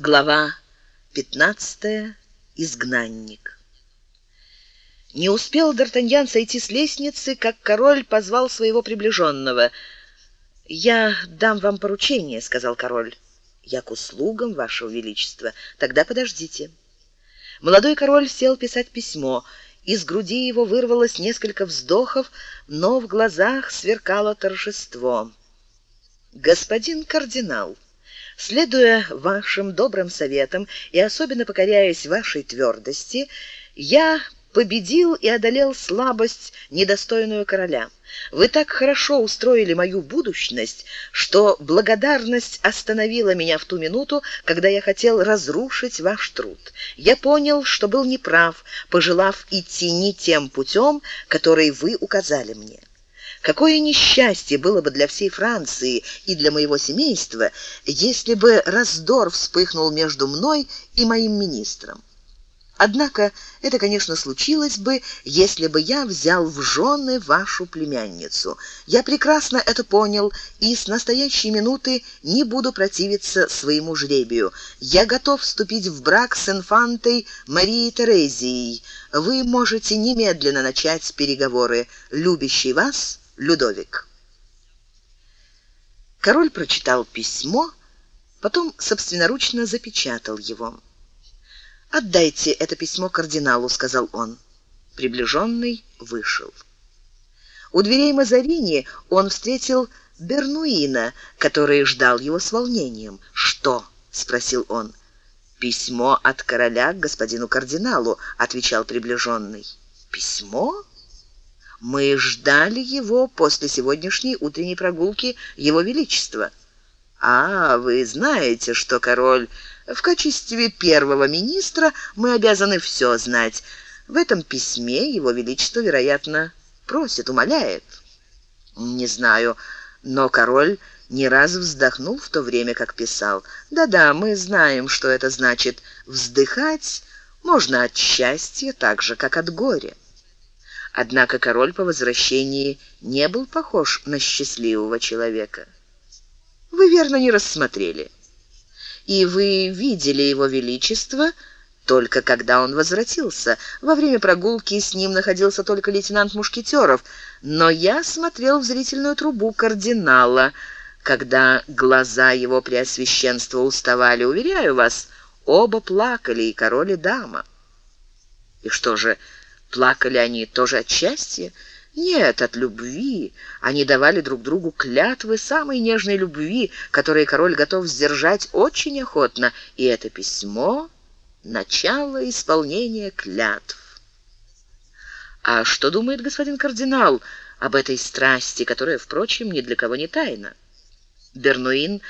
Глава 15. Изгнанник. Не успел Д'Артаньян сойти с лестницы, как король позвал своего приближенного. «Я дам вам поручение», — сказал король. «Я к услугам, вашего величества. Тогда подождите». Молодой король сел писать письмо. Из груди его вырвалось несколько вздохов, но в глазах сверкало торжество. «Господин кардинал», Следуя вашим добрым советам и особенно покоряясь вашей твердости, я победил и одолел слабость, недостойную короля. Вы так хорошо устроили мою будущность, что благодарность остановила меня в ту минуту, когда я хотел разрушить ваш труд. Я понял, что был неправ, пожелав идти не тем путем, который вы указали мне. Какое несчастье было бы для всей Франции и для моего семейства, если бы раздор вспыхнул между мной и моим министром. Однако это, конечно, случилось бы, если бы я взял в жены вашу племянницу. Я прекрасно это понял и с настоящей минуты не буду противиться своему жребию. Я готов вступить в брак с инфантой Марией Терезией. Вы можете немедленно начать переговоры. Любящий вас Людовик. Король прочитал письмо, потом собственноручно запечатал его. «Отдайте это письмо кардиналу», — сказал он. Приближенный вышел. У дверей Мазарини он встретил Бернуина, который ждал его с волнением. «Что?» — спросил он. «Письмо от короля к господину кардиналу», — отвечал приближенный. «Письмо?» Мы ждали его после сегодняшней утренней прогулки его величества. А, вы знаете, что король в качестве первого министра мы обязаны все знать. В этом письме его величество, вероятно, просит, умоляет. Не знаю, но король не раз вздохнул в то время, как писал. Да-да, мы знаем, что это значит. Вздыхать можно от счастья так же, как от горя. Однако король по возвращении не был похож на счастливого человека. Вы верно не рассмотрели. И вы видели его величество только когда он возвратился. Во время прогулки с ним находился только лейтенант Мушкетеров, но я смотрел в зрительную трубу кардинала, когда глаза его преосвященства уставали. Уверяю вас, оба плакали, и король и дама. И что же, Плакали они тоже от счастья? Нет, от любви. Они давали друг другу клятвы самой нежной любви, которые король готов сдержать очень охотно, и это письмо начало исполнения клятв. А что думает господин кардинал об этой страсти, которая, впрочем, ни для кого не тайна? Бернуин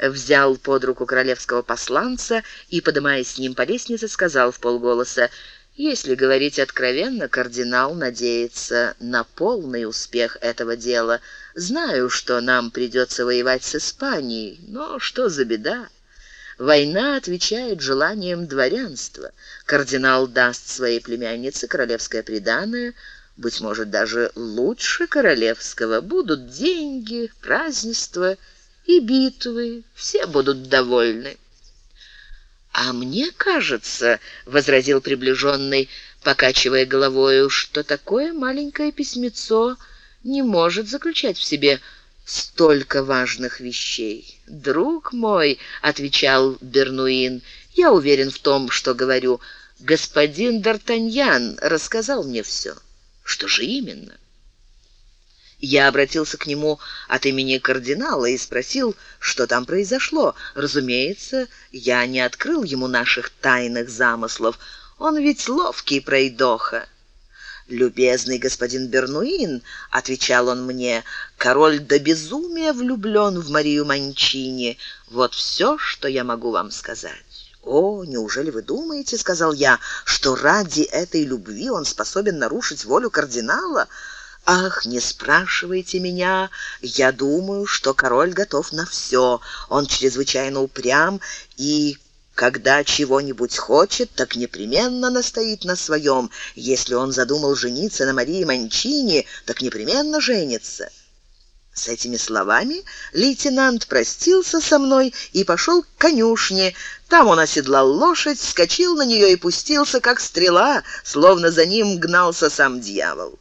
взял под руку королевского посланца и, поднимаясь с ним по лестнице, сказал в полголоса: если говорить откровенно, кардинал надеется на полный успех этого дела. Знаю, что нам придется воевать с Испанией, но что за беда? Война отвечает желаниям дворянства. Кардинал даст своей племяннице королевское приданое, быть может, даже лучше королевского. Будут деньги, празднества и битвы, все будут довольны. А мне кажется, возразил приближенный, покачивая головой, что такое маленькое письмецо не может заключать в себе столько важных вещей. Друг мой, отвечал Бернуин, я уверен в том, что говорю. Господин Д'Артаньян рассказал мне все. Что же именно? Я обратился к нему от имени кардинала и спросил, что там произошло. Разумеется, я не открыл ему наших тайных замыслов. Он ведь ловкий пройдоха. Любезный господин Бернуин, отвечал он мне, король до безумия влюблен в Марию Манчини. Вот все, что я могу вам сказать. О, неужели вы думаете, сказал я, что ради этой любви он способен нарушить волю кардинала? Ах, не спрашивайте меня. Я думаю, что король готов на все. Он чрезвычайно упрям и когда чего-нибудь хочет, так непременно настоит на своем. Если он задумал жениться на Марии Манчини, так непременно женится. С этими словами лейтенант простился со мной и пошел к конюшне. Там он оседлал лошадь, вскочил на нее и пустился, как стрела, словно за ним гнался сам дьявол.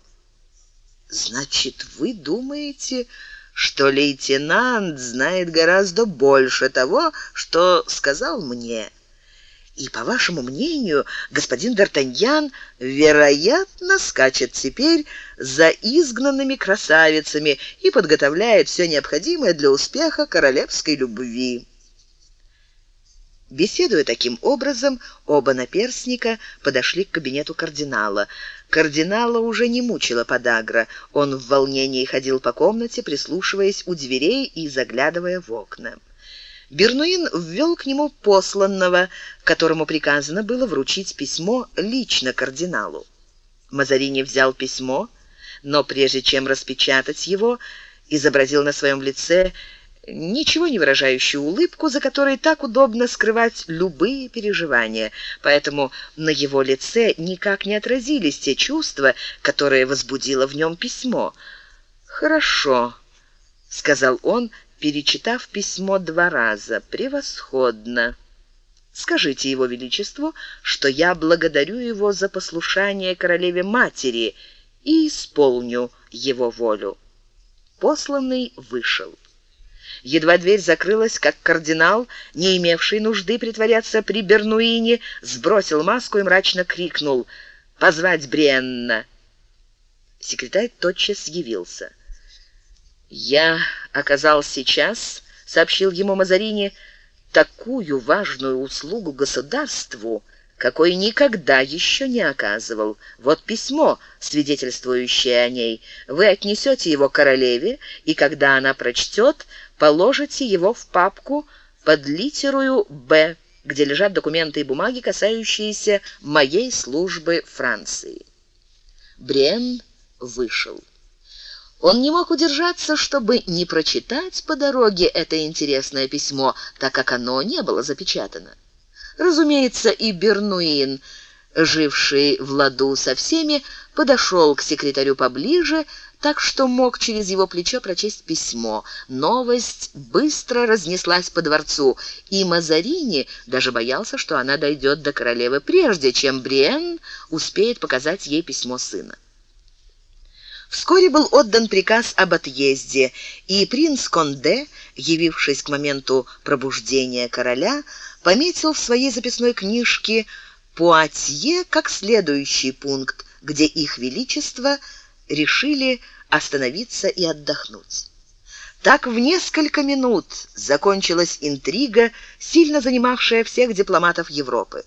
Значит, вы думаете, что лейтенант знает гораздо больше того, что сказал мне? И по вашему мнению, господин Д'Артаньян, вероятно, скачет теперь за изгнанными красавицами и подготовляет все необходимое для успеха королевской любви. Беседуя таким образом, оба наперсника подошли к кабинету кардинала. Кардинала уже не мучила подагра. Он в волнении ходил по комнате, прислушиваясь у дверей и заглядывая в окна. Бернуин ввел к нему посланного, которому приказано было вручить письмо лично кардиналу. Мазарини взял письмо, но прежде чем распечатать его, изобразил на своем лице ничего не выражающую улыбку, за которой так удобно скрывать любые переживания. Поэтому на его лице никак не отразились те чувства, которые возбудило в нем письмо. «Хорошо», — сказал он, перечитав письмо два раза. Превосходно. Скажите его величеству, что я благодарю его за послушание королеве матери и исполню его волю. Посланный вышел. Едва дверь закрылась, как кардинал, не имевший нужды притворяться при Бернуине, сбросил маску и мрачно крикнул: "Позвать Бренна!" Секретарь тотчас явился. «Я оказал сейчас, — сообщил ему Мазарини, — такую важную услугу государству, какой никогда еще не оказывал. Вот письмо, свидетельствующее о ней. Вы отнесете его королеве, и когда она прочтет, положите его в папку под литерою «Б», где лежат документы и бумаги, касающиеся моей службы Франции. Брен вышел. Он не мог удержаться, чтобы не прочитать по дороге это интересное письмо, так как оно не было запечатано. Разумеется, и Бернуин, живший в ладу со всеми, подошел к секретарю поближе, так что мог через его плечо прочесть письмо. Новость быстро разнеслась по дворцу, и Мазарини даже боялся, что она дойдет до королевы прежде, чем Бриен успеет показать ей письмо сына. Вскоре был отдан приказ об отъезде, и принц Конде, явившись к моменту пробуждения короля, пометил в своей записной книжке Пуатье как следующий пункт, где их величество решили остановиться и отдохнуть. Так в несколько минут закончилась интрига, сильно занимавшая всех дипломатов Европы.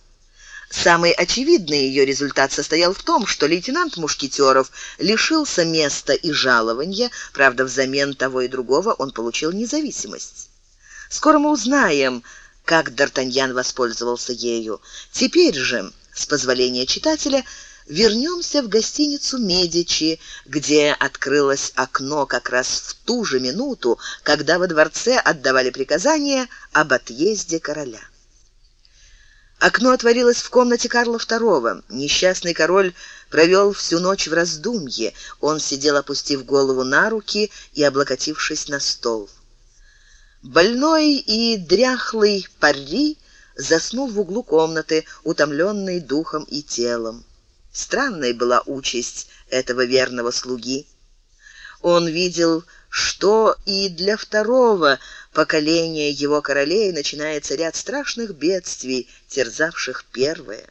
Самый очевидный ее результат состоял в том, что лейтенант Мушкетеров лишился места и жалования, правда, взамен того и другого он получил независимость. Скоро мы узнаем, как Д'Артаньян воспользовался ею. Теперь же, с позволения читателя, вернемся в гостиницу Медичи, где открылось окно как раз в ту же минуту, когда во дворце отдавали приказание об отъезде короля. Окно отворилось в комнате Карла II. Несчастный король провел всю ночь в раздумье. Он сидел, опустив голову на руки и облокотившись на стол. Больной и дряхлый Парри заснул в углу комнаты, утомленный духом и телом. Странной была участь этого верного слуги. Он видел, что и для второго поколения его королей начинается ряд страшных бедствий, терзавших первое.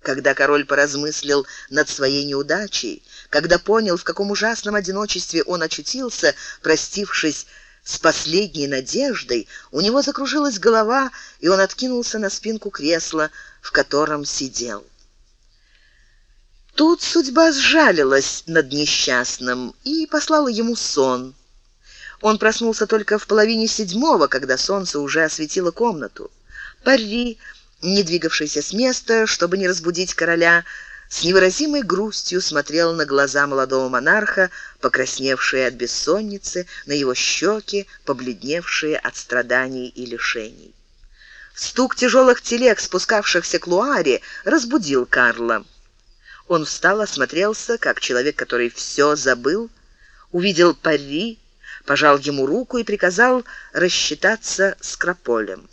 Когда король поразмыслил над своей неудачей, когда понял, в каком ужасном одиночестве он очутился, простившись с последней надеждой, у него закружилась голова, и он откинулся на спинку кресла, в котором сидел. Тут судьба сжалилась над несчастным и послала ему сон. Он проснулся только в половине седьмого, когда солнце уже осветило комнату. Парри, не двигавшийся с места, чтобы не разбудить короля, с невыразимой грустью смотрел на глаза молодого монарха, покрасневшие от бессонницы, на его щеки, побледневшие от страданий и лишений. Стук тяжелых телег, спускавшихся к Луаре, разбудил Карла. Он встал, осмотрелся, как человек, который все забыл, увидел Пари, пожал ему руку и приказал рассчитаться с Краполем.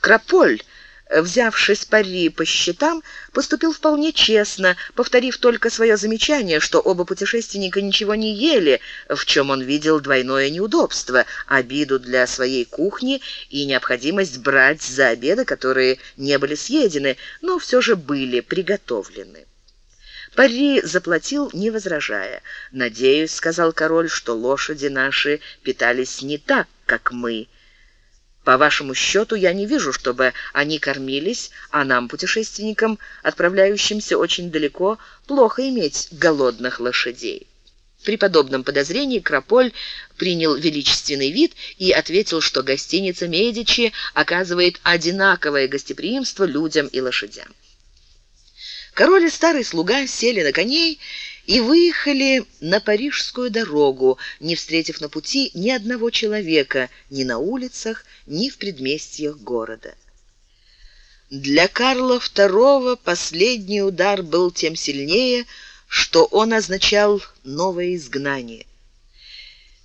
Краполь взявшись пари по счетам, поступил вполне честно, повторив только свое замечание, что оба путешественника ничего не ели, в чем он видел двойное неудобство, обиду для своей кухни и необходимость брать за обеды, которые не были съедены, но все же были приготовлены. Пари заплатил, не возражая. «Надеюсь», — сказал король, — «что лошади наши питались не так, как мы». По вашему счету, я не вижу, чтобы они кормились, а нам, путешественникам, отправляющимся очень далеко, плохо иметь голодных лошадей. При подобном подозрении Краполь принял величественный вид и ответил, что гостиница Медичи оказывает одинаковое гостеприимство людям и лошадям. Король и старый слуга сели на коней и выехали на парижскую дорогу, не встретив на пути ни одного человека ни на улицах, ни в предместьях города. Для Карла II последний удар был тем сильнее, что он означал новое изгнание.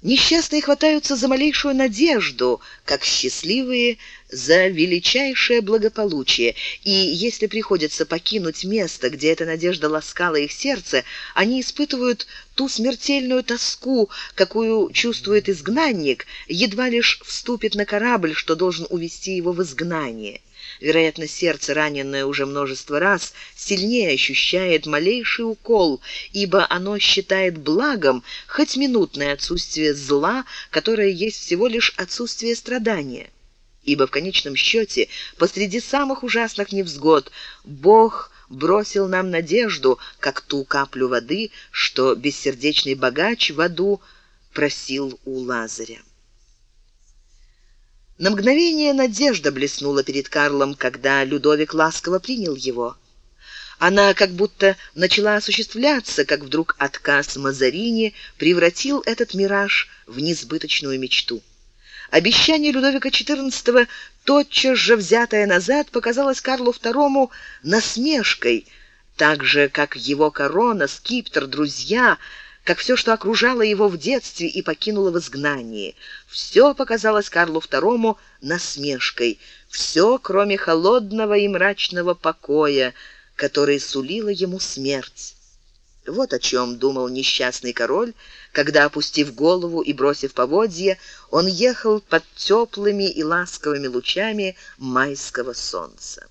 Несчастные хватаются за малейшую надежду, как счастливые за величайшее благополучие, и если приходится покинуть место, где эта надежда ласкала их сердце, они испытывают ту смертельную тоску, какую чувствует изгнанник, едва лишь вступит на корабль, что должен увести его в изгнание. Вероятно, сердце, раненное уже множество раз, сильнее ощущает малейший укол, ибо оно считает благом хоть минутное отсутствие зла, которое есть всего лишь отсутствие страдания. Ибо в конечном счете, посреди самых ужасных невзгод, Бог бросил нам надежду, как ту каплю воды, что бессердечный богач в аду просил у Лазаря. На мгновение надежда блеснула перед Карлом, когда Людовик ласково принял его. Она как будто начала осуществляться, как вдруг отказ Мазарини превратил этот мираж в несбыточную мечту. Обещание Людовика XIV, тотчас же взятое назад, показалось Карлу II насмешкой, так же, как его корона, скиптр, друзья — как все, что окружало его в детстве и покинуло в изгнании. Все показалось Карлу II насмешкой, все, кроме холодного и мрачного покоя, который сулила ему смерть. Вот о чем думал несчастный король, когда, опустив голову и бросив поводья, он ехал под теплыми и ласковыми лучами майского солнца.